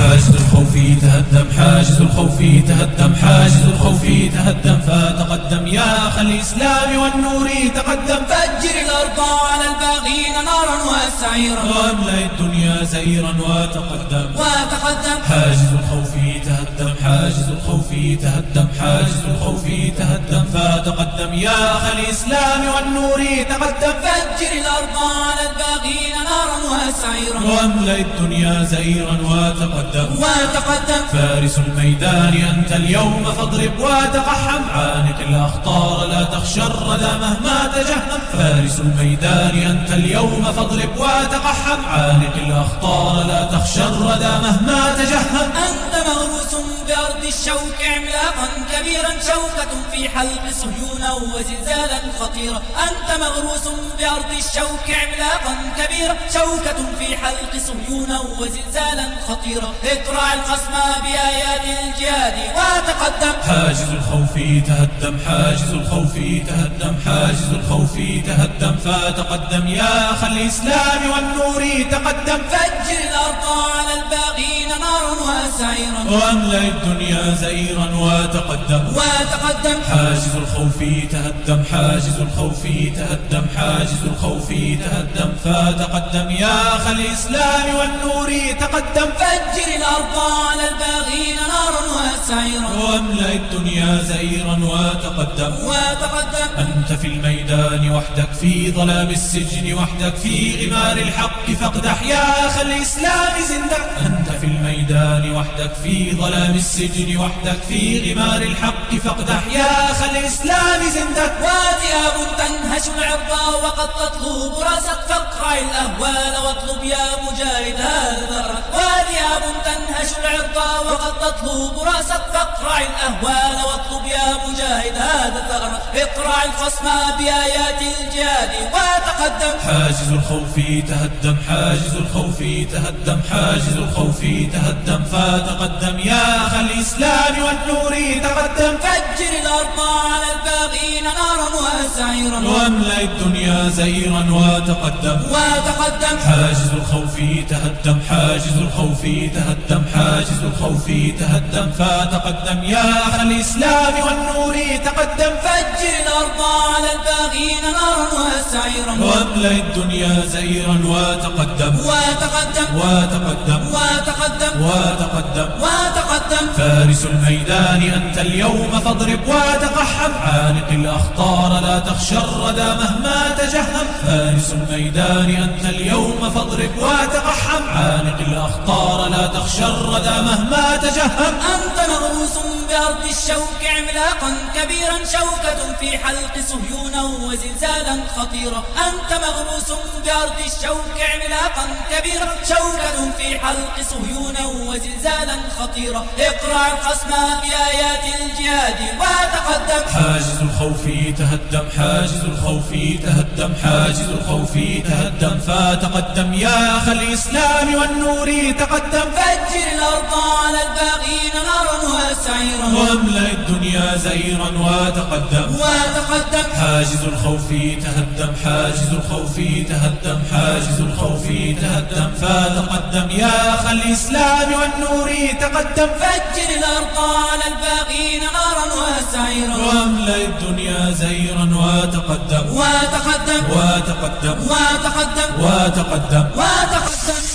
حاجز الخوف تهدم حاجز الخوف تهدم حاجز الخوف تهدم فتقدم يا أخ الإسلام والنور تقدم فجر الأرض على الباغين نارا وسعيرا. وأملأ الدنيا زيرا وتقدم. وتقدم. حاجز الخوف تهدم حاجز الخوف تهدم حاجز الخوف تهدم فتقدم يا أخ الإسلام والنور تقدم. فجر الأرض على الباغين نارا وسعيرا. واملأ الدنيا زيرا وتقدم. وتقدم. فارس الميدان أنت اليوم فاضرب وتقحم. عانق الأخطار لا تخشى الردى مهما تجهم. فارس الميدان أنت اليوم فاضرب وتقحم. عانق الأخطار لا تخشى الردى مهما تجهم. أنت مغروس بأرض الشوك عملاقا كبيرا شوكة في حلق صهيون وزلزالا خطيرا. أنت مغروس بأرض الشوك عملاقا كبيرا شوكة في حلق صهيون وزلزالا خطيرا. اقرع الخصم بآيات الجهاد وتقدم. حاجز الخوف تهدم حاجز الخوف تهدم حاجز الخوف تهدم. فتقدم يا أخ الإسلام والنور تقدم. فجر الأرض على الباغين نارا وسعيرا وأملأ الدنيا زيرا وتقدم وتقدم حاجز الخوف تهدم. حاجز الخوف تهدم. حاجز الخوف تهدم. فتقدم يا أخ الإسلام والنور تقدم. فجر الأرض على الباغين نارا. وسعيرا واملأ الدنيا زيرا وتقدم. وتقدم. أنت في الميدان وحدك في ظلام السجن وحدك في غمار الحق. فاقدح يا أخ الإسلام زندك أنت في الميدان وحدك في ظلام السجن وحدك في غمار الحق. فاقدح يا أخ الإسلام زندك وثياب تنهش العرض وقد تطلب راسك فاقرع الأهوال واطلب يا مجاهد هذا وثياب تنهش العرض وقد تطلب راسك فاقرع الأهوال واطلب يا مجاهد هذا ثأرك اقرع الخصم بآيات الجهاد وتقدم. حاجز الخوف تهدم حاجز الخوف تهدم حاجز الخوف تهدم. فتقدم يا أخ الإسلام والنور تقدم. فجر الأرض على الباغين نارا وسعيرا. وأملأ الدنيا زيرا وتقدم. وتقدم. حاجز الخوف تهدم. حاجز الخوف تهدم. حاجز الخوف تهدم. فتقدم. يا أخ الإسلام والنور تقدم. فجر الأرض على الباغين نارا وسعيرا. وأملأ الدنيا زيرا وتقدم. وتقدم. وتقدم. وتقدم. وتقدم. وتقدم. فارس الميدان أنت اليوم فاضرب وتقحم عانق الأخطار لا تخشى الردى مهما تجهم. فارس الميدان أنت اليوم فاضرب وتقحم عانق الأخطار لا تخشى الردى مهما تجهم. أنت مغروس بأرض الشوك عملاقا كبيرا شوكة في حلق صهيون وزلزالا خطيرا. أنت مغروس بأرض الشوك عملاقا كبيرا شوكة في حلق صهيون وزلزالا خطيرا. اقرع الخصم بآيات الجهاد وتقدم. حاجز الخوف تهدم حاجز الخوف تهدم حاجز الخوف تهدم. فتقدم يا أخ الإسلام والنور تقدم. فجر الأرض على الباغين نارا وسعيرا واملأ الدنيا زيرا وتقدم. وتقدم. حاجز الخوف تهدم حاجز الخوف تهدم حاجز الخوف تهدم. فتقدم يا أخ الإسلام والنور تقدم. فجر الأرض على الباغين نارا وسعيرا. وأملأ الدنيا زيرا وتقدم وتقدم وتقدم وتقدم وتقدم وتقدم